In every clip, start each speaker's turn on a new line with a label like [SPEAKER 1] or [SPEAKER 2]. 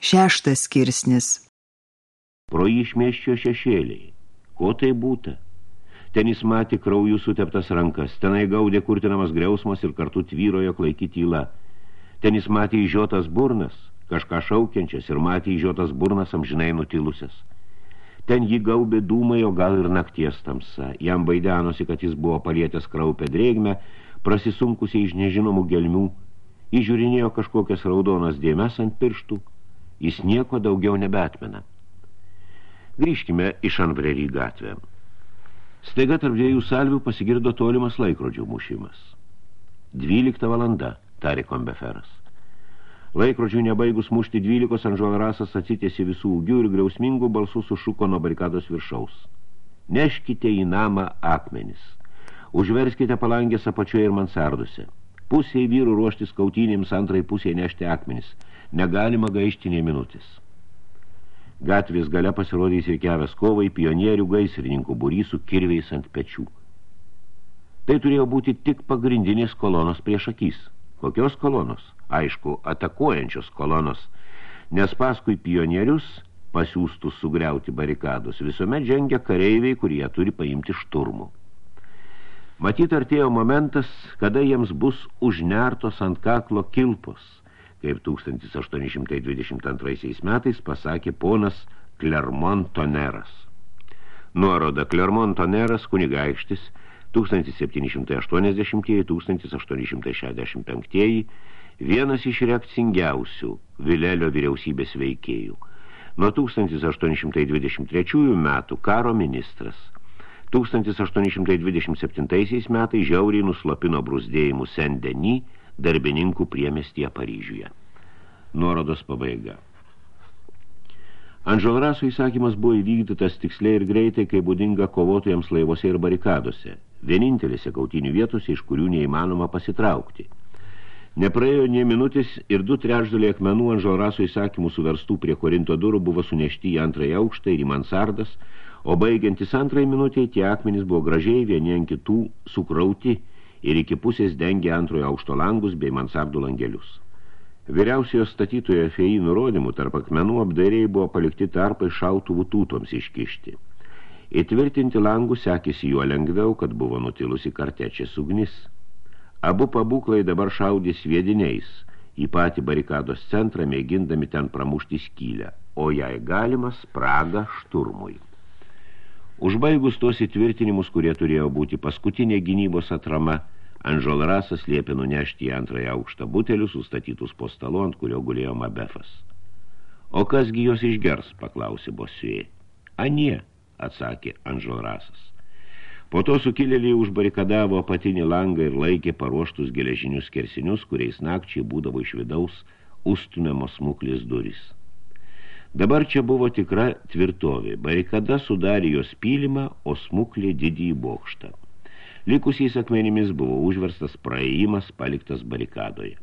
[SPEAKER 1] Šeštas skirsnis.
[SPEAKER 2] Pro išmėščio šešėliai. Ko tai būta? Ten jis matė kraujų suteptas rankas, tenai gaudė kurtinamas griausmas ir kartu tvyrojo klaiki tyla. Ten jis matė įžiotas burnas, kažką šaukiančias ir matė įžiotas burnas amžinai nutilusias. Ten jį gaubė dūmai, o gal ir nakties tamsa. Jam baidenosi, kad jis buvo palietęs kraupę drėgmę, prasisunkusiai iš nežinomų gelmių, įžiūrinėjo kažkokias raudonas dėmes ant pirštų, Jis nieko daugiau nebetmena. Grįžkime iš Anbrerį gatvę. Staiga tarp dviejų salvių pasigirdo tolimas laikrodžių mušimas. Dvylikta valanda, tarė kombeferas. Laikrodžių nebaigus mušti dvylikos, Anžolarasas atsitėsi visų ūgių ir griausmingų balsų sušuko nuo barikados viršaus. Neškite į namą akmenis. Užverskite palangės apačioje ir mansarduose. Pusėj vyrų ruoštis kautynėms, antrai pusėje nešti akmenis – negalima gaišti nei minutės. Gatvės gale pasirodys ir kevės kovai pionierių gaisrininkų būrys su kirviais ant pečių. Tai turėjo būti tik pagrindinės kolonos prieš akys. Kokios kolonos? Aišku, atakuojančios kolonos, nes paskui pionierius pasiūstus sugriauti barikadus visuomet žengia kareiviai, kurie turi paimti šturmų. Matyt, artėjo momentas, kada jiems bus užnertos ant kaklo kilpos – kaip 1822 metais pasakė ponas Clermont-Toneras. Nuoroda Clermont-Toneras kunigaikštis 1780-1865 vienas iš reakcingiausių Vilelio vyriausybės veikėjų. Nuo 1823 metų karo ministras 1827 metais žiauriai nuslopino brusdėjimų Sendenį darbininkų priemestyje Paryžiuje. Nuorodos pabaiga. Anželraso įsakymas buvo įvykdytas tiksliai ir greitai, kai būdinga kovotojams laivuose ir barikadose, vienintelėse kautinių vietose, iš kurių neįmanoma pasitraukti. Nepraėjo nie minutės ir du trečdaliai akmenų Anželraso įsakymų suverstų prie Korinto durų buvo sunešti į antrąją aukštą ir į mansardas, o baigiantis antrai minutėje tie akmenys buvo gražiai vieni ant kitų sukrauti ir iki pusės dengė antrojo aukšto langus bei mansardų langelius. Vyriausiojo statytojo fėjų nurodymų tarp akmenų apdairiai buvo palikti tarpai šautuvų tūtoms iškišti. Įtvirtinti langų sekėsi juo lengviau, kad buvo nutilusi kartečės ugnis. Abu pabūklai dabar šaudė sviediniais į patį barikados centrą, mėgindami ten pramušti skylę, o jai galima spraga šturmui. Užbaigus tos įtvirtinimus, kurie turėjo būti paskutinė gynybos atrama, Anžol Rasas liepė nunešti į antrąją aukštą butelius, sustatytus po stalu, ant kurio gulėjo Mabefas. O kasgi jos išgers, paklausė Bosijai. Anie, atsakė Anžol Rasas. Po to sukilėliai užbarikadavo apatinį langą ir laikė paruoštus geležinius kersinius, kuriais nakčiai būdavo iš vidaus užstumiamos smuklis duris. Dabar čia buvo tikra tvirtovė. Barikada sudarė jos pylimą, o smuklė didįjį bokštą. Likusiais akmenimis buvo užverstas praėjimas paliktas barikadoje.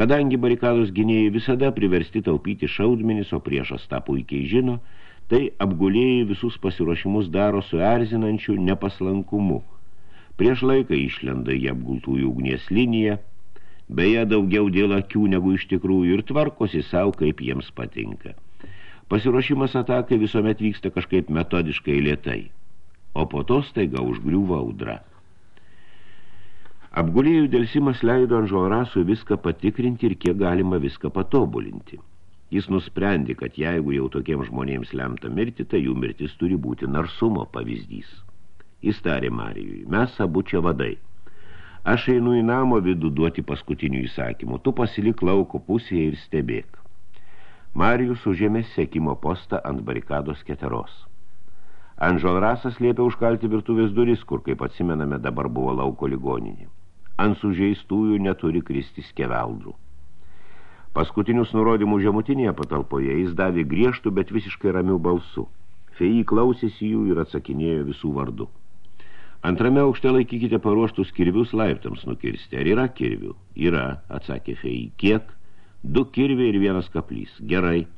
[SPEAKER 2] Kadangi barikados gynėjai visada priversti taupyti šaudmenis, o priešas tą puikiai žino, tai apgulėjai visus pasiruošimus daro su erzinančiu nepaslankumu. Prieš laiką išlenda į apgultųjų ugnies liniją, beje daugiau dėl akių negu iš tikrųjų ir tvarkosi savo, kaip jiems patinka. Pasiruošimas atakai visuomet vyksta kažkaip metodiškai lietai, o po to staiga užgriūva audra. Apgulėjų dėlsimas leido Anžorasui viską patikrinti ir kiek galima viską patobulinti. Jis nusprendė, kad jeigu jau tokiems žmonėms lemta mirti, tai jų mirtis turi būti narsumo pavyzdys. Jis tarė Marijui, mes abu čia vadai – Aš einu į namo vidų duoti paskutinių įsakymų. Tu pasilik lauko pusėje ir stebėk. Marijus užėmė sekimo postą ant barikados keteros. Anžolrasas liepė užkalti virtuvės duris, kur, kaip atsimename, dabar buvo lauko ligoninė. Ant sužeistųjų neturi kristi skeveldrų. Paskutinius nurodymus žemutinėje patalpoje jis davė griežtų, bet visiškai ramių balsų. Feji klausėsi jų ir atsakinėjo visų vardu. Antrame aukšte laikykite paruoštus kirvius laiptams nukirsti. Ar yra kirvių? Yra, atsakė Fei. Kiek? Du kirviai ir vienas kaplys. Gerai.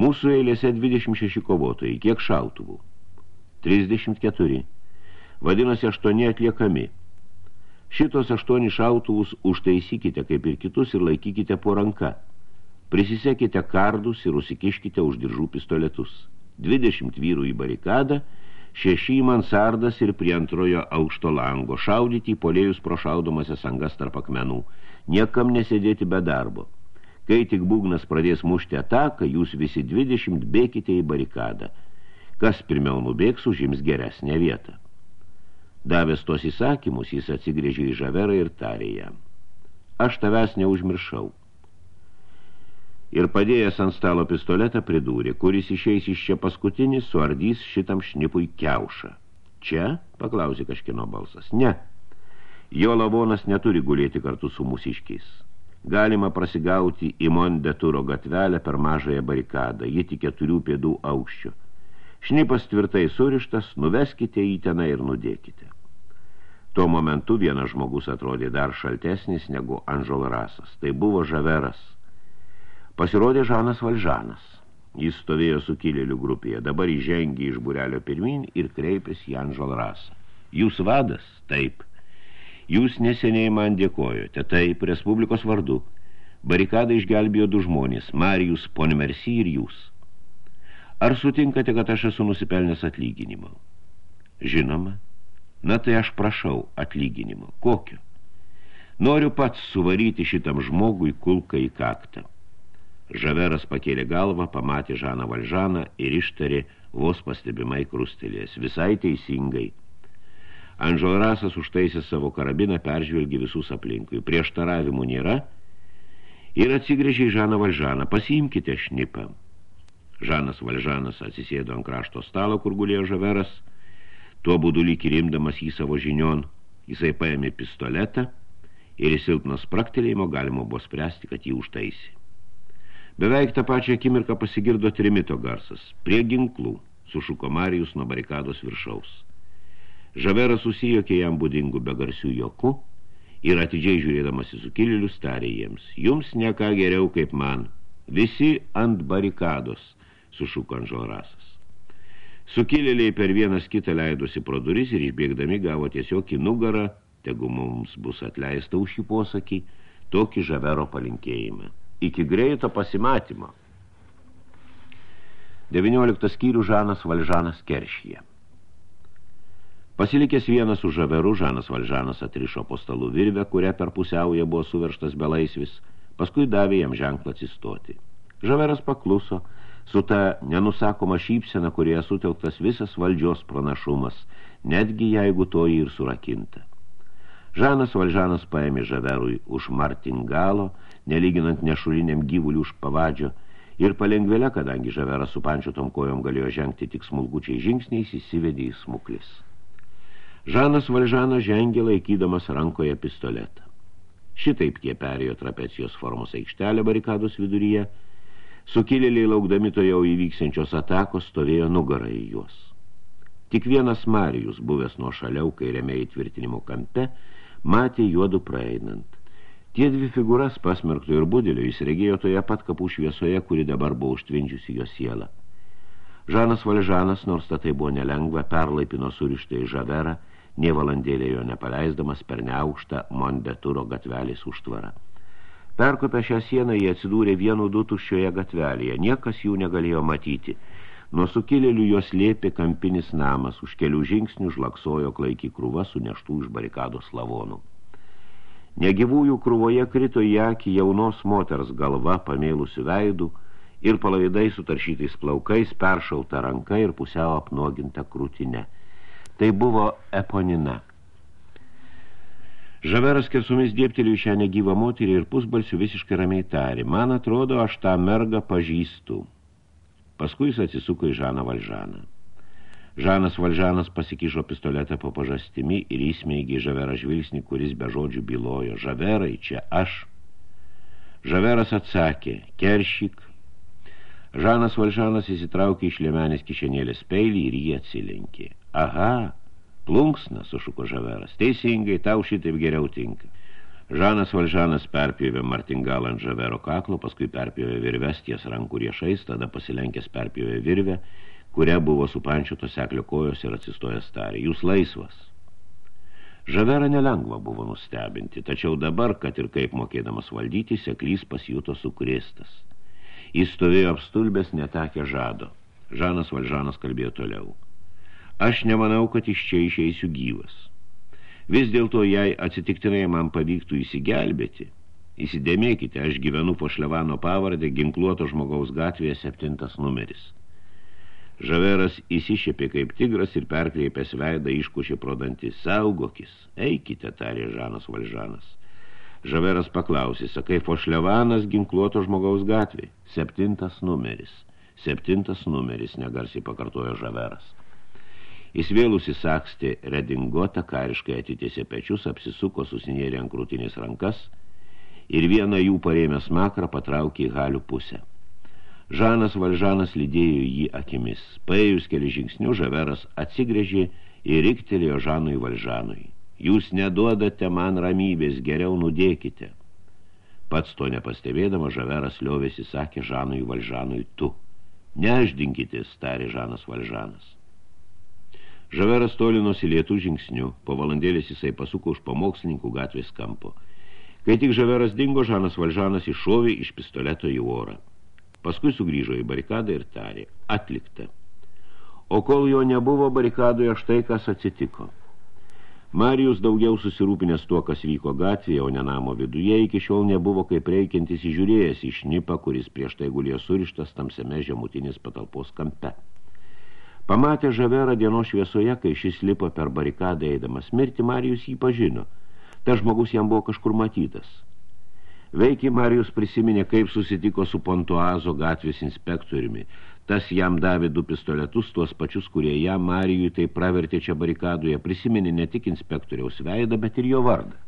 [SPEAKER 2] Mūsų eilėse 26 kovotojai. Kiek šautuvų? 34. Vadinasi, aštuoni atliekami. Šitos aštuoni šautuvus užtaisykite kaip ir kitus ir laikykite po ranka. Prisisekite kardus ir užsikiškite už diržų pistoletus. 20 vyrų į barikadą, šeši į mansardas ir prie antrojo aukšto lango, šaudyti į polėjus pro šaudomasias angas tarp akmenų, niekam nesėdėti be darbo. Kai tik būgnas pradės mušti ataką, jūs visi 20 bėkite į barikadą. Kas pirmiau nubėgs, užims geresnę vietą. Davęs tos įsakymus, jis atsigrėžė į žaverą ir tarė jam. Aš tavęs neužmiršau ir padėjęs ant stalo pistoletą pridūrė, kuris išeis iš čia paskutinis, suardys šitam šnipui keušą. Čia? paklausė kažkino balsas. Ne. Jo lavonas neturi gulėti kartu su mūsiškiais. Galima prasigauti į Mondeturo gatvelę per mažąją barikadą, ji tik keturių pėdų aukščio. Šnipas tvirtai surištas, nuveskite į teną ir nudėkite. Tuo momentu vienas žmogus atrodė dar šaltesnis negu Anžol Rasas. Tai buvo Žaveras – Pasirodė Žanas Valžanas. Jis stovėjo sukilėlių grupėje, dabar įžengė iš burelio pirmin ir kreipėsi į Anžel Rasą. Jūs vadas? Taip. Jūs neseniai man dėkojote, taip, Respublikos vardu. Barikadą išgelbėjo du žmonės, Marijus, Ponimersi ir jūs. Ar sutinkate, kad aš esu nusipelnęs atlyginimo? Žinoma. Na tai aš prašau atlyginimo. Kokio? Noriu pats suvaryti šitam žmogui kulką į kaktą. Žaveras pakėlė galvą, pamatė Žaną Valžaną ir ištarė vos pastebimai krustelės. Visai teisingai. Anželrasas užtaisė savo karabiną, peržvelgė visus aplinkui. Prieštaravimų nėra ir atsigrėžė į Žaną Valžaną. Pasiimkite šnipą. Žanas Valžanas atsisėdo ant krašto stalo, kur gulėjo Žaveras. Tuo būdu lyg rimdamas į savo žinion, jisai paėmė pistoletą ir į silpną spraktelėjimo galima buvo spręsti, kad jį užtaisė. Beveik tą pačią akimirką pasigirdo trimito garsas. Prie ginklų sušuko Marijus nuo barikados viršaus. Žaveras susijokė jam būdingų be garsių joku ir atidžiai žiūrėdamas į sukilėlius tarė jiems. Jums neką geriau kaip man. Visi ant barikados, sušuko Anželrasas. Sukilėliai per vienas kitą leidosi pro duris ir išbėgdami gavo tiesiog į nugarą, tegu mums bus atleista už šį posakį, tokį žavero palinkėjimą iki greito pasimatymo. 19 skyrių Žanas Valžanas keršyje. Pasilikęs vienas už žaverų, Žanas Valžanas atrišo po stalų virvę, kuria per pusiaują buvo suverštas belaisvis, paskui davė jam ženklą atsistoti. Žaveras pakluso, su ta nenusakoma šypsena, kurioje sutelktas visas valdžios pranašumas, netgi jeigu toji ir surakinta. Žanas Valžanas paėmė žaverui už martingalo, nelyginant nešuliniam gyvulių už pavadžio, ir palengvėlę, kadangi žaveras su pančiotom kojom galėjo žengti tik smulgučiai žingsniais, įsivedė į smuklis. Žanas Valžanas žengė laikydamas rankoje pistoletą. Šitaip jie perėjo trapecijos formos aikštelę barikados viduryje, sukilėliai laukdami to jau įvyksiančios atakos stovėjo nugarą į juos. Tik vienas Marijus, buvęs nuo šaliau kairiame įtvirtinimo kampe, matė juodų praeinant. Tie dvi figūras pasmerkto ir budelio jis regėjo toje pat kapų šviesoje, kuri dabar buvo užtvindžiusi jo sielą. Žanas Valžanas, nors tai buvo nelengva, perlaipino surištą į žaverą, nie valandėlė jo nepaleisdamas per neaukštą Mondeturo gatvelės užtvarą. Perkopę šią sieną jie atsidūrė vienu du tuščioje gatvelėje, niekas jų negalėjo matyti. Nuo sukilėlių jos lėpė kampinis namas, už kelių žingsnių žlaksojo klaikį krūva su neštų iš barikados lavonų. Negyvųjų krūvoje krito į akį jaunos moters galva pamėlusi veidų ir palaidai sutaršytais plaukais peršauta ranka ir pusiau apnuoginta krūtinė. Tai buvo eponina. Žaveras kersumis dėpteliu šią negyvą moterį ir pusbalsių visiškai ramiai tarė. Man atrodo, aš tą mergą pažįstu. Paskui jis atsisuko į Žaną Valžaną. Žanas Valžanas pasikišo pistoletą po pažastimi ir įsmeigė žaverą žvilgsnį, kuris be žodžių bylojo. Žaverai, čia aš. Žaveras atsakė, keršyk. Žanas Valžanas įsitraukė iš lėmenės kišenėlės peilį ir jį atsilenkė. Aha, plunksna, sušuko Žaveras. Teisingai, tau šitaip geriau tinka. Žanas Valžanas perpjovė martingalą ant Žavero kaklo, paskui perpjovė virves ties rankų riešais, tada pasilenkęs perpjovė virvę kuria buvo supančiotos seklio kojos ir atsistojęs tarė, jūs laisvas. Žavera nelengva buvo nustebinti, tačiau dabar, kad ir kaip mokėdamas valdyti, seklys pasijuto sukrėstas. Jis stovėjo apstulbęs, netekė žado. Žanas Valžanas kalbėjo toliau. Aš nemanau, kad iš čia išeisiu gyvas. Vis dėlto, jei atsitiktinai man pavyktų įsigelbėti, įsidėmėkite, aš gyvenu po Šlevano pavardę, ginkluoto žmogaus gatvėje septintas numeris. Žaveras įsišėpė kaip tigras ir perkreipęs veidą iškušė pro dantį. Saugokis, eikite, tarė Žanas Valžanas. Žaveras paklausė, sakai, Fošlevanas ginkluoto žmogaus gatvė. Septintas numeris. Septintas numeris, negarsiai pakartojo Žaveras. Jis vėl užsisakstė redingotą, kariškai atitėsė pečius, apsisuko, susinėrė ant krūtinės rankas ir vieną jų parėmęs makrą patraukė į halių pusę. Žanas Valžanas lydėjo jį akimis. Paėjus keli žingsnių, Žaveras atsigrėžė ir riktelėjo Žanui Valžanui. Jūs neduodate man ramybės, geriau nudėkite. Pats to nepastebėdama, Žaveras liovėsi sakė Žanui Valžanui tu. Neždinkitės, tarė Žanas Valžanas. Žaveras tolinosi lietų žingsnių, po valandėlės jisai pasuko už pamokslininkų gatvės kampo. Kai tik Žaveras dingo, Žanas Valžanas iššovė iš pistoleto į orą. Paskui sugrįžo į barikadą ir tarė, atlikta. O kol jo nebuvo barikadoje, štai kas atsitiko. Marijus daugiau susirūpinęs tuo, kas vyko gatvėje, o ne namo viduje, iki šiol nebuvo kaip reikiantis įžiūrėjęs į šnipą, kuris prieš tai gulėjo surištas tamsiame žemutinės patalpos kampe. Pamatė žaverą dienos šviesoje, kai šis lipo per barikadą eidamas mirti, Marijus jį pažino. Ta žmogus jam buvo kažkur matytas. Veikiai Marijus prisiminė, kaip susitiko su Pontuazo gatvės inspektoriumi, Tas jam davė du pistoletus, tuos pačius, kurie jam Marijui tai pravertė čia barikadoje, prisiminė ne tik inspektoriaus veidą, bet ir jo vardą.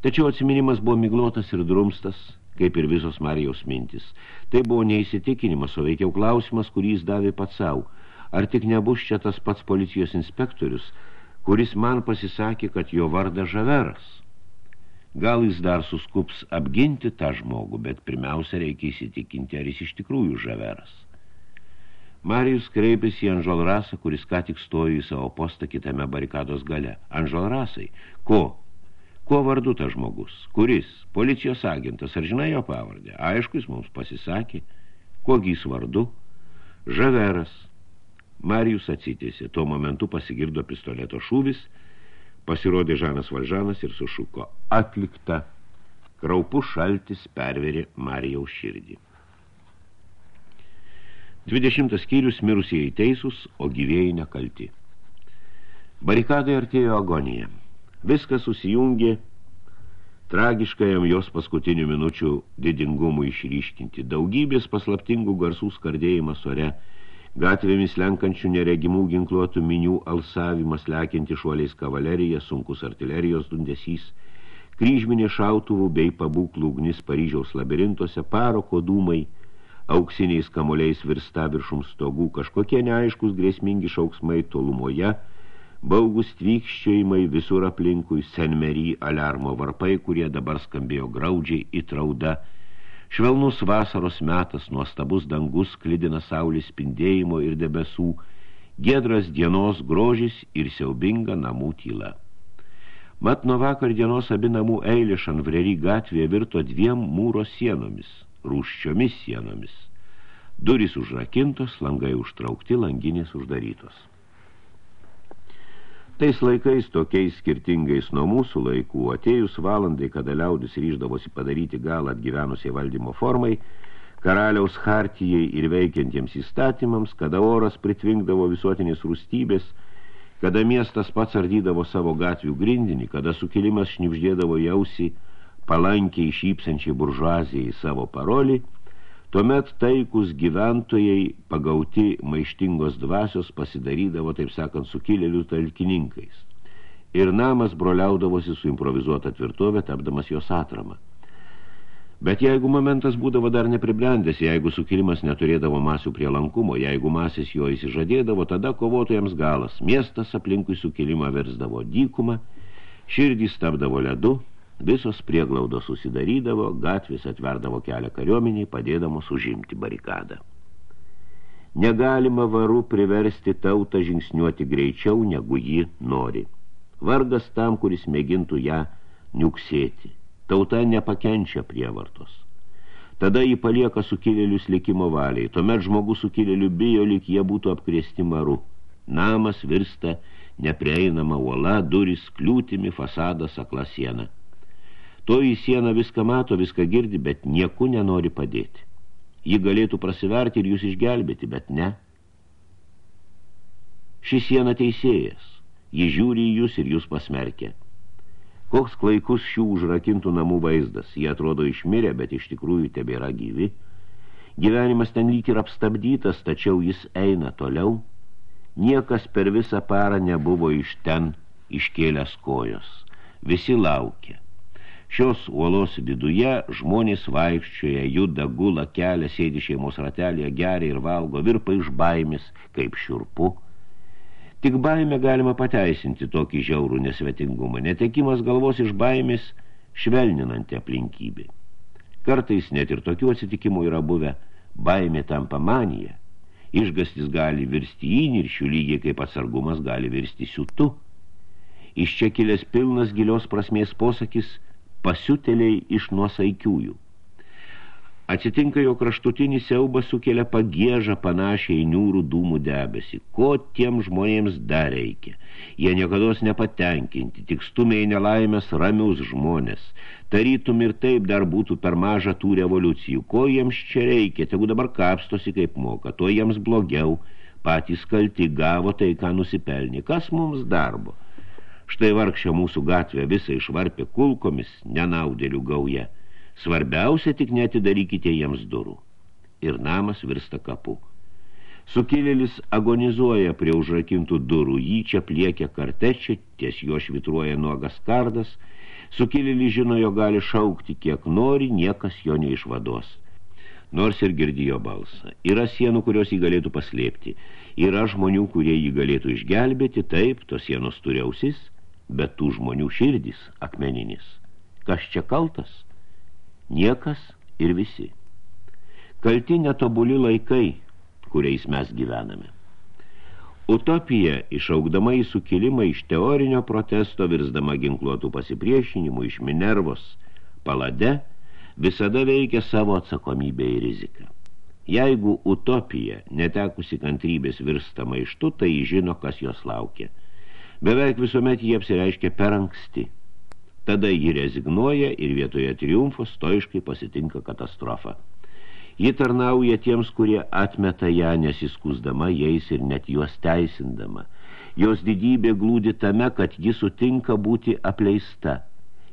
[SPEAKER 2] Tačiau atsiminimas buvo miglotas ir drumstas, kaip ir visos Marijaus mintis. Tai buvo neįsitikinimas, o veikiau klausimas, kurį jis davė pats savo. Ar tik nebus čia tas pats policijos inspektorius, kuris man pasisakė, kad jo vardas Žaveras? Gal jis dar suskups apginti tą žmogų, bet pirmiausia reikia įsitikinti, ar jis iš tikrųjų Žaveras. Marijus kreipėsi į Anžolrasą, kuris ką tik stojo į savo postą kitame barikados gale. Anžolrasai, ko? Kuo vardu tas žmogus? Kuris? Policijos agentas, ar žinai jo pavardę? Aišku, jis mums pasisakė. Kuogi jis vardu? Žaveras. Marijus atsitėsi. Tuo momentu pasigirdo pistoleto šūvis, pasirodė Žanas Valžanas ir sušuko. Atlikta. Kraupus šaltis perverė Marijaus širdį. 20 skyrius mirusieji teisūs, o gyvėjai nekalti. Barikadai artėjo agonija. Viskas susijungė tragiškajam jos paskutinių minučių didingumų išryškinti. Daugybės paslaptingų garsų skardėjimas ore, gatvėmis lenkančių neregimų ginkluotų minių alsavimas lekianti šuoliais kavalerija, sunkus artilerijos dundesys, kryžminė šautuvų bei pabūklų ugnis Paryžiaus labirintuose, paroko dūmai – auksiniais kamuoliais virsta viršum stogų, kažkokie neaiškus grėsmingi šauksmai tolumoje, baugus tvykščiojimai visur aplinkui, senmery aliarmo varpai, kurie dabar skambėjo graudžiai įtrauda, švelnus vasaros metas, nuostabus dangus, klidina saulės spindėjimo ir debesų, giedras dienos grožis ir siaubinga namų tyla. Mat nuo vakar dienos abi namų eilė šanvreri gatvėje virto dviem mūro sienomis – rūščiomis sienomis. Durys užrakintos, langai užtraukti, langinės uždarytos. Tais laikais, tokiais skirtingais nuo mūsų laikų, atėjus valandai, kada liaudis ryždavosi padaryti galą atgyvenusiai valdymo formai, karaliaus hartijai ir veikiantiems įstatymams, kada oras pritvinkdavo visuotinės rūstybės, kada miestas pats ardydavo savo gatvių grindinį, kada sukilimas šnipždėdavo jausį, palankiai šypsančiai buržuazijai savo parolį, tuomet taikus gyventojai pagauti maištingos dvasios pasidarydavo, taip sakant, sukilėlių talkininkais. Ir namas broliaudavosi su improvizuota tvirtovė, tapdamas jos atramą. Bet jeigu momentas būdavo dar nepribrendęs, jeigu sukilimas neturėdavo masių prielankumo, jeigu masės jo įsižadėdavo, tada kovotojams galas. Miestas aplinkui sukilimą versdavo dykumą, širdys tapdavo ledu, Visos prieglaudos susidarydavo, gatvės atverdavo kelią kariuomeniai, padėdamos užimti barikadą. Negalima varu priversti tautą žingsniuoti greičiau, negu ji nori. Vargas tam, kuris mėgintų ją niuksėti. Tauta nepakenčia prievartos. Tada jį palieka sukilėlius likimo valiai. Tuomet žmogus sukilėlių bijo, lyg jie būtų apkrėsti maru. Namas virsta neprieinama uola, duris kliūtimi, fasadas akla siena. Toji siena viską mato, viską girdi, bet nieku nenori padėti. Ji galėtų prasiverti ir jūs išgelbėti, bet ne. Ši siena teisėjas. Ji žiūri į jūs ir jūs pasmerkia. Koks klaikus šių užrakintų namų vaizdas. Jie atrodo išmirę, bet iš tikrųjų tebėra gyvi. Gyvenimas ten lyg ir apstabdytas, tačiau jis eina toliau. Niekas per visą parą nebuvo iš ten iškėlęs kojos. Visi laukia. Šios uolos viduje žmonės vaikščioja, juda, gula, kelia, sėdi šeimos ratelėje, geria ir valgo, virpa iš baimės, kaip šiurpu – Tik baimę galima pateisinti tokį žiaurų nesvetingumą. Netekimas galvos iš baimės švelninanti aplinkybė. Kartais net ir tokių atsitikimų yra buvę. Baimė tampa manija. Išgastis gali virsti įniršių lygiai kaip atsargumas gali virsti siutu. Iš čia kilęs pilnas gilios prasmės posakis pasiuteliai iš nuosaikiųjų. Atsitinka jo kraštutinį siaubą sukelia pagėžą panašiai į niūrų dūmų debesį. Ko tiem žmonėms dar reikia? Jie niekados nepatenkinti, tik stumiai nelaimės ramius žmonės. Tarytum ir taip dar būtų per mažą tų revoliucijų. Ko jiems čia reikia? Tegu dabar kapstosi kaip moka, to jiems blogiau. Patys kalti gavo tai, ką nusipelnė. Kas mums darbo? Štai vargšė mūsų gatvė visą išvarpė kulkomis, nenaudėlių gauja. Svarbiausia tik netidarykite jiems durų. Ir namas virsta kapu. Sukilėlis agonizuoja prie užrakintų durų, jį čia pliekia kartečia, ties jo švitruoja nuogas kardas, sukilėlis žino, jo gali šaukti kiek nori, niekas jo neišvados. Nors ir girdijo balsą. Yra sienų, kurios jį galėtų paslėpti. Yra žmonių, kurie jį galėtų išgelbėti, taip, tos sienos turi ausis, bet tų žmonių širdis akmeninis. Kas čia kaltas? Niekas ir visi. Kalti netobuli laikai, kuriais mes gyvename. Utopija, išaugdama į sukilimą iš teorinio protesto, virsdama ginkluotų pasipriešinimų iš Minervos palade, visada veikia savo atsakomybę ir riziką. Jeigu utopija, netekusi kantrybės virsta maištu, tai žino, kas jos laukia. Beveik visuomet jie apsireiškia per anksti – Tada ji rezignuoja ir vietoje triumfo stoiškai pasitinka katastrofa. Ji tarnauja tiems, kurie atmeta ją nesiskusdama jais ir net juos teisindama. Jos didybė glūdi tame, kad ji sutinka būti apleista.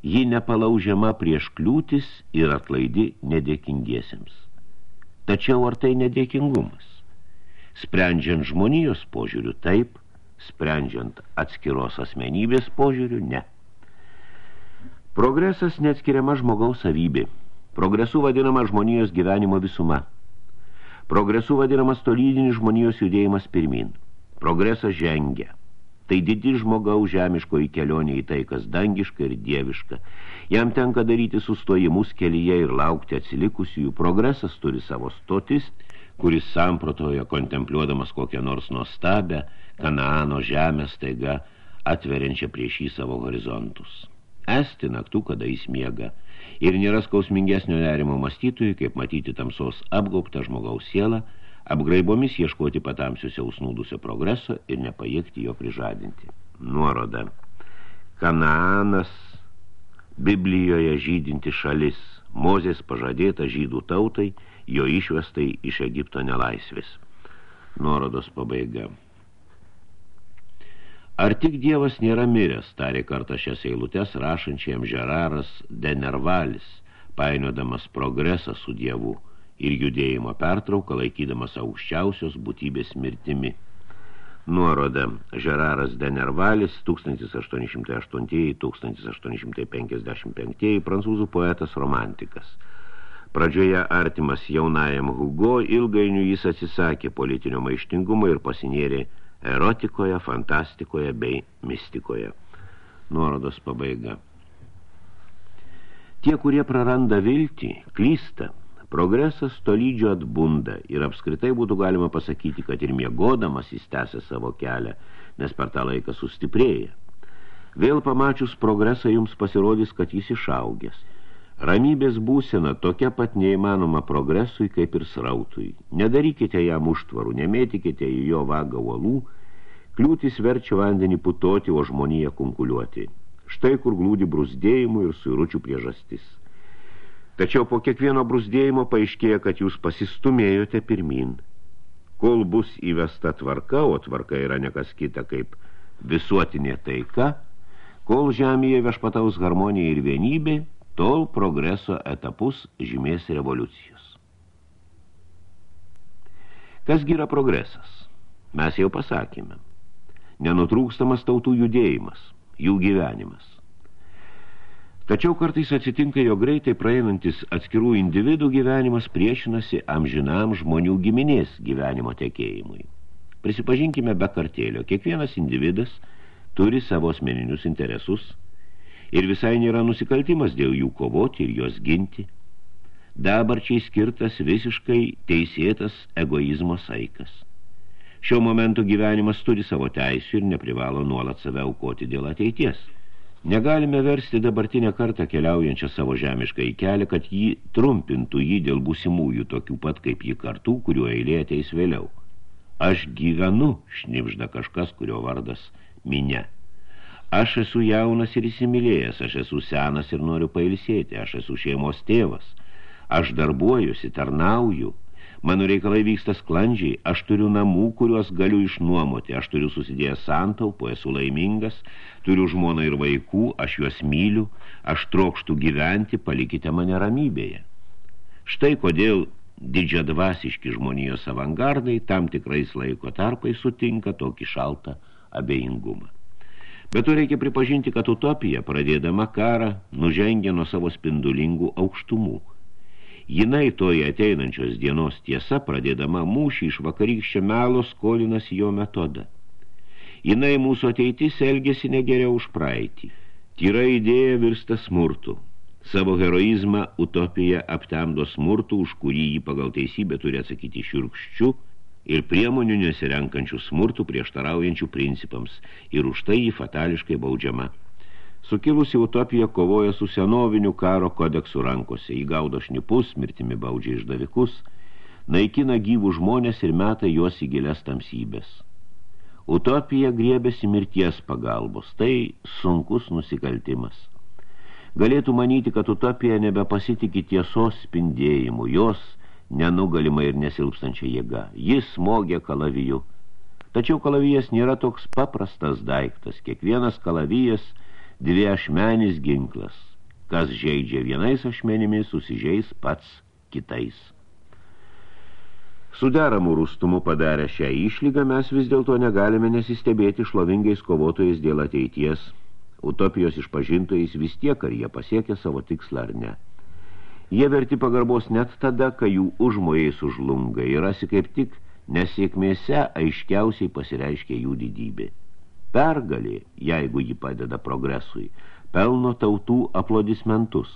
[SPEAKER 2] Ji nepalaužiama prieš kliūtis ir atlaidi nedėkingiesiems. Tačiau ar tai nedėkingumas? Sprendžiant žmonijos požiūrių taip, sprendžiant atskiros asmenybės požiūrių ne. Progresas neatskiriama žmogaus savybė. Progresu vadinama žmonijos gyvenimo visuma. Progresu vadinamas tolydinis žmonijos judėjimas pirmin. Progresas žengia. Tai didi žmogaus žemiškoji kelionė į tai, kas dangiška ir dieviška. Jam tenka daryti sustojimus kelyje ir laukti atsilikusiųjų. Progresas turi savo stotis, kuris samprotoja kontempliuodamas kokią nors nuostabę, Kanaano žemę staiga atveriančią prieš jį savo horizontus esti naktų, kada jis miega. Ir nėra skausmingesnio nerimo mąstytojui, kaip matyti tamsos apgaubtą žmogaus sielą, apgraibomis ieškoti patamsiuose usnūdusio progreso ir nepajėgti jo prižadinti. Nuoroda. Kanaanas, Biblijoje žydinti šalis, Mozės pažadėta žydų tautai, jo išvestai iš Egipto nelaisvės. Nuorodos pabaiga. Ar tik Dievas nėra miręs, tarė kartą šias eilutes rašančiam Žeraras Denervalis, painiodamas progresą su Dievu ir judėjimo pertrauką laikydamas aukščiausios būtybės mirtimi. Nuoroda Žeraras Denervalis 1808-1855 prancūzų poetas romantikas. Pradžioje artimas jaunajam Hugo, ilgainiui jis atsisakė politinio maištingumo ir pasinėrė erotikoje, fantastikoje bei mistikoje. Nuorodos pabaiga. Tie, kurie praranda viltį, klysta. Progresas tolydžio atbunda ir apskritai būtų galima pasakyti, kad ir miegodamas jis tęsia savo kelią, nes per tą laiką sustiprėja. Vėl pamačius progresą jums pasirodys, kad jis išaugęs. Ramybės būsena tokia pat neįmanoma progresui kaip ir srautui. Nedarykite jam užtvarų, nemėtikite į jo vagą uolų, kliūtis verčia vandenį putoti, o žmoniją kunkuliuoti. Štai kur glūdi brusdėjimų ir suiručių priežastis. Tačiau po kiekvieno brusdėjimo paaiškėja, kad jūs pasistumėjote pirmin. Kol bus įvesta tvarka, o tvarka yra nekas kita kaip visuotinė taika, kol žemėje vešpataus harmonija ir vienybė, tol progreso etapus žymės revoliucijos. Kas yra progresas? Mes jau pasakėme. Nenutrūkstamas tautų judėjimas, jų gyvenimas. Tačiau kartais atsitinka jo greitai praeinantis atskirų individų gyvenimas priešinasi amžinam žmonių giminės gyvenimo tekėjimui. Prisipažinkime be kartėlio, kiekvienas individas turi savo asmeninius interesus – ir visai nėra nusikaltimas dėl jų kovoti ir jos ginti. Dabarčiai skirtas visiškai teisėtas egoizmo saikas. Šio momento gyvenimas turi savo teisių ir neprivalo nuolat save aukoti dėl ateities. Negalime versti dabartinę kartą keliaujančią savo žemišką į kelią, kad jį trumpintų jį dėl būsimųjų tokių pat kaip jį kartų, kuriuo eilė ateis vėliau. Aš gyvenu, šnipžda kažkas, kurio vardas minė. Aš esu jaunas ir įsimylėjęs, aš esu senas ir noriu pailsėti, aš esu šeimos tėvas, aš darbuojusi, tarnauju, mano reikalai vyksta sklandžiai, aš turiu namų, kuriuos galiu išnuomoti, aš turiu susidėjęs santaupų, esu laimingas, turiu žmoną ir vaikų, aš juos myliu, aš trokštų gyventi, palikite mane ramybėje. Štai kodėl didžiadvasiški žmonijos avangardai tam tikrais laiko tarpai sutinka tokį šaltą abejingumą. Bet to reikia pripažinti, kad utopija, pradėdama karą, nužengia nuo savo spindulingų aukštumų. Jinai toje ateinančios dienos tiesa, pradėdama mūšį iš vakarykščio melo, skolinas jo metodą. Jinai mūsų ateitis elgesi negeriau už praeitį. Tyra idėja virsta smurtu. Savo heroizmą utopija aptemdo smurtų, už kurį jį pagal teisybę turi atsakyti šiurkščiu, ir priemonių nesirenkančių smurtų prieštaraujančių principams ir už tai jį fatališkai baudžiama. Sukilusi utopija kovoja su senoviniu karo kodeksu rankose, įgaudo šnipus, mirtimi baudžia išdavikus, naikina gyvų žmonės ir meta juos į gilias tamsybės. Utopija griebėsi mirties pagalbos, tai sunkus nusikaltimas. Galėtų manyti, kad utopija nebepasitikė tiesos spindėjimu, jos – nenugalima ir nesilpstančia jėga. Jis smogė kalaviju. Tačiau kalavijas nėra toks paprastas daiktas. Kiekvienas kalavijas dvi ašmenis ginklas. Kas žaidžia vienais ašmenimis, susižeis pats kitais. Su deramų rūstumu padarę šią išlygą mes vis dėlto negalime nesistebėti šlovingais kovotojais dėl ateities. Utopijos išpažintojais vis tiek, ar jie pasiekė savo tikslą ar ne. Jie verti pagarbos net tada, kai jų užmojai sužlunga ir rasi kaip tik nesėkmėse aiškiausiai pasireiškia jų didybė. Pergalė, jeigu ji padeda progresui, pelno tautų aplodismentus,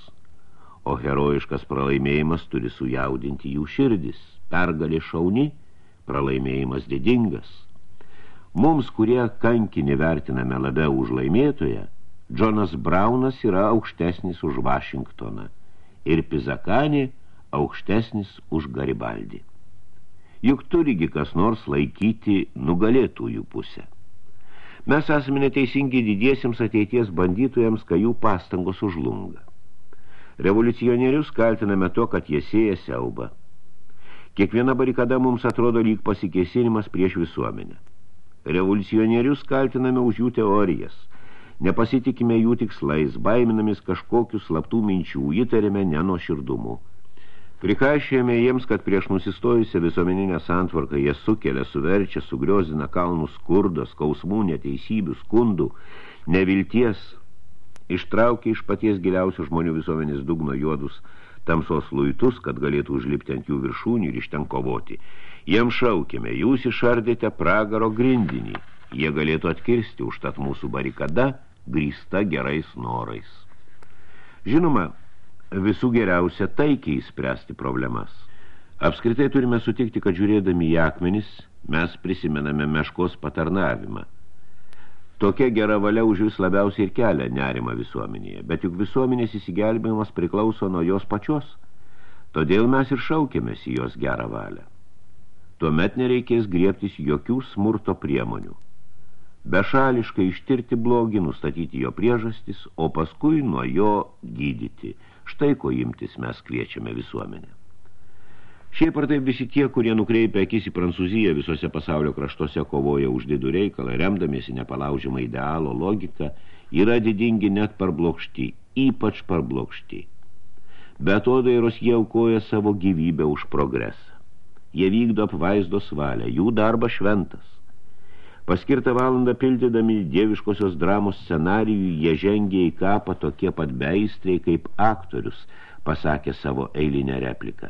[SPEAKER 2] o herojiškas pralaimėjimas turi sujaudinti jų širdis. Pergalė šauni, pralaimėjimas didingas. Mums, kurie kankinį vertiname labiau už laimėtoją, Džonas Braunas yra aukštesnis už Vašingtoną – ir Pizakanė aukštesnis už Garibaldį. Juk turigi kas nors laikyti nugalėtųjų pusę. Mes esame neteisingi didiesiems ateities bandytojams, kai jų pastangos užlunga. Revoliucionierius kaltiname to, kad jie sėja siaubą. Kiekviena barikada mums atrodo lyg pasikėsinimas prieš visuomenę. Revoliucionierius kaltiname už jų teorijas – Nepasitikime jų tikslais, baiminamis kažkokių slaptų minčių, įtarėme nenoširdumu. Prikaišėjame jiems, kad prieš nusistojusią visuomeninę santvarką jie sukelia, suverčia, sugriozina kalnų skurdo, skausmų, neteisybių, skundų, nevilties, ištraukia iš paties giliausių žmonių visuomenės dugno juodus tamsos luitus, kad galėtų užlipti ant jų viršūnių ir iš ten kovoti. Jiem šaukime, jūs išardėte pragaro grindinį, jie galėtų atkirsti užtat mūsų barikada – grįsta gerais norais. Žinoma, visų geriausia taikiai spręsti problemas. Apskritai turime sutikti, kad žiūrėdami į akmenis, mes prisimename meškos patarnavimą. Tokia gera valia už vis labiausiai ir kelia nerimą visuomenėje, bet juk visuomenės įsigelbėjimas priklauso nuo jos pačios. Todėl mes ir šaukėmės į jos gerą valią. Tuomet nereikės griebtis jokių smurto priemonių. Bešališkai ištirti blogį, nustatyti jo priežastis, o paskui nuo jo gydyti. Štai ko imtis mes kviečiame visuomenę. Šiaip ar taip visi tie, kurie nukreipia akis į Prancūziją visose pasaulio kraštuose kovoja už didų reikalą, remdamiesi nepalaužimą idealo logiką, yra didingi net parblokšti, ypač parblokšti. Be to dairos jie aukoja savo gyvybę už progresą. Jie vykdo apvaizdos valią, jų darbas šventas. Paskirtą valandą pildydami dieviškosios dramos scenarijų, jie žengia į kapą tokie pat beistriai kaip aktorius, pasakė savo eilinę repliką.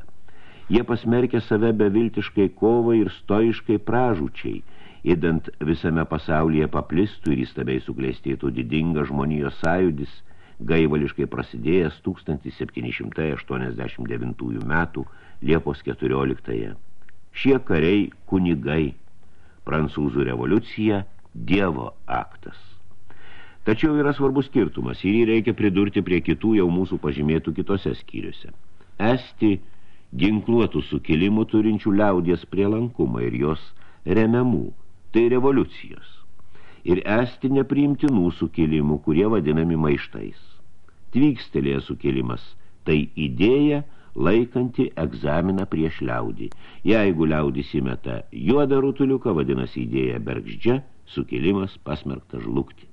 [SPEAKER 2] Jie pasmerkė save beviltiškai kovai ir stoiškai pražučiai, įdant visame pasaulyje paplistų ir įstabiai suklėstėtų didinga žmonijos sąjudis, gaivališkai prasidėjęs 1789 metų Liepos 14. Šie kariai kunigai, prancūzų revoliucija, dievo aktas. Tačiau yra svarbus skirtumas ir jį reikia pridurti prie kitų jau mūsų pažymėtų kitose skyriuose. Esti ginkluotų sukilimų turinčių liaudies prielankumą ir jos remiamų, tai revoliucijos, ir esti nepriimtinų sukilimų, kurie vadinami maištais. Tvykstelėje sukilimas – tai idėja, laikanti egzaminą prieš liaudį. Jeigu liaudis įmeta juodą rutuliuką, vadinasi idėja bergždžia, sukilimas pasmerkta žlugti.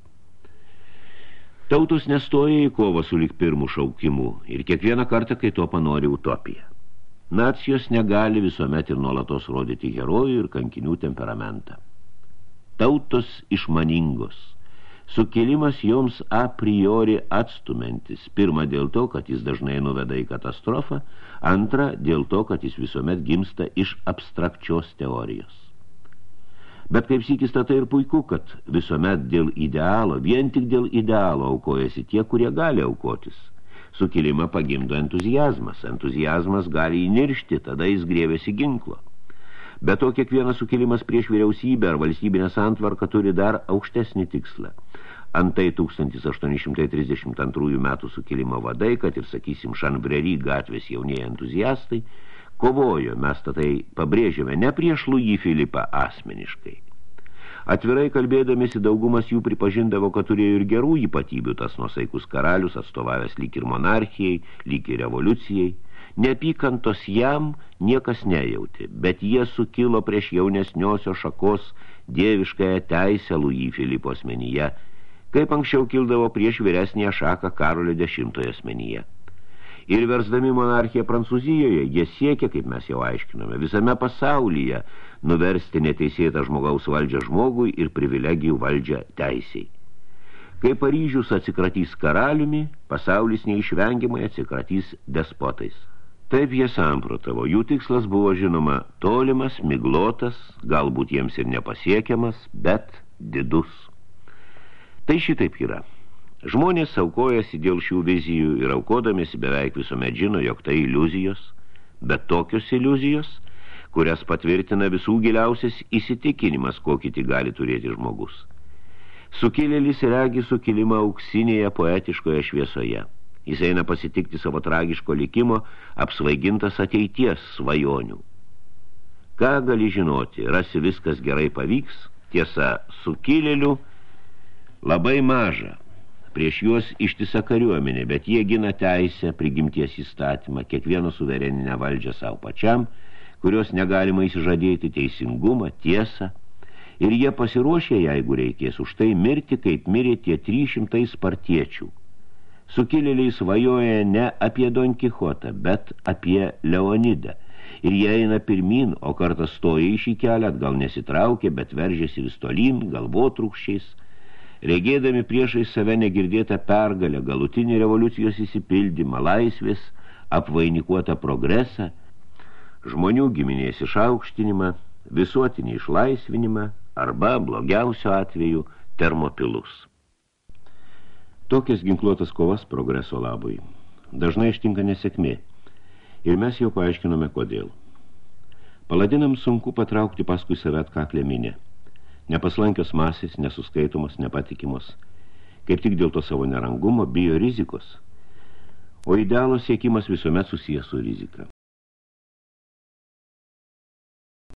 [SPEAKER 2] Tautos nestoja į kovą su lik pirmų šaukimų ir kiekvieną kartą, kai to panori utopija. Nacijos negali visuomet ir nuolatos rodyti herojų ir kankinių temperamentą. Tautos išmaningos. Sukėlimas joms a priori atstumentis. Pirma dėl to, kad jis dažnai nuveda į katastrofą, antra dėl to, kad jis visuomet gimsta iš abstrakčios teorijos. Bet kaip sykis tai ir puiku, kad visuomet dėl idealo, vien tik dėl idealo aukojasi tie, kurie gali aukotis – Sukilimą pagimdo entuzijazmas. Entuzijazmas gali įniršti, tada jis grėvėsi ginklo. Be to, kiekvienas sukilimas prieš vyriausybę ar valstybinę santvarką turi dar aukštesnį tikslą. Antai 1832 metų sukilimo vadai, kad ir, sakysim, Šanbreri gatvės jaunieji entuzijastai, kovojo, mes tai pabrėžėme, ne prieš Lujį Filipą asmeniškai, Atvirai kalbėdamėsi daugumas jų pripažindavo, kad turėjo ir gerų ypatybių tas nusaikus karalius, atstovavęs lyg ir monarchijai, lyg ir revoliucijai. Neapykantos jam niekas nejauti, bet jie sukilo prieš jaunesniosio šakos dieviškąją teisę Lujį Filipo asmenyje, kaip anksčiau kildavo prieš vyresnėje šaką Karolio dešimtoje asmenyje. Ir versdami monarchiją Prancūzijoje, jie siekia, kaip mes jau aiškinome, visame pasaulyje nuversti neteisėtą žmogaus valdžią žmogui ir privilegijų valdžią teisiai. Kai Paryžius atsikratys karaliumi, pasaulis neišvengiamai atsikratys despotais. Taip jie samprotavo, jų tikslas buvo žinoma tolimas, miglotas, galbūt jiems ir nepasiekiamas, bet didus. Tai šitaip yra. Žmonės aukojasi dėl šių vizijų ir aukodamėsi beveik visuomet žino, jog tai iliuzijos, bet tokios iliuzijos – kurias patvirtina visų giliausias įsitikinimas, kokį tik gali turėti žmogus. Sukilėlis regi sukilimą auksinėje poetiškoje šviesoje. Jis eina pasitikti savo tragiško likimo, apsvaigintas ateities svajonių. Ką gali žinoti, rasi viskas gerai pavyks, tiesa, sukilėlių labai maža. Prieš juos ištisa kariuomenė, bet jie gina teisę, prigimties įstatymą, kiekvieno suvereninę valdžią savo pačiam – kurios negalima įsižadėti teisingumą, tiesą, ir jie pasiruošė, jeigu reikės, už tai mirti, kaip mirė tie 300 spartiečių. Sukilėliai svajoja ne apie Don Kichotą, bet apie Leonidą. Ir jie eina pirmin, o kartą stoja į šį kelią, gal nesitraukia, bet veržėsi vis tolyn, galvotrukščiais. Regėdami priešai save negirdėtą pergalę, galutinį revoliucijos įsipildymą, laisvės, apvainikuotą progresą – žmonių giminės išaukštinimą, visuotinį išlaisvinimą arba, blogiausio atveju, termopilus. Tokias ginkluotas kovas progreso labui dažnai ištinka nesėkmė ir mes jau paaiškinome kodėl. Paladinams sunku patraukti paskui save atkaklę minę, Nepaslankios masės, nesuskaitomos, nepatikimos. Kaip tik dėl to savo nerangumo bijo rizikos. O idealo siekimas visuomet susijęs su rizika.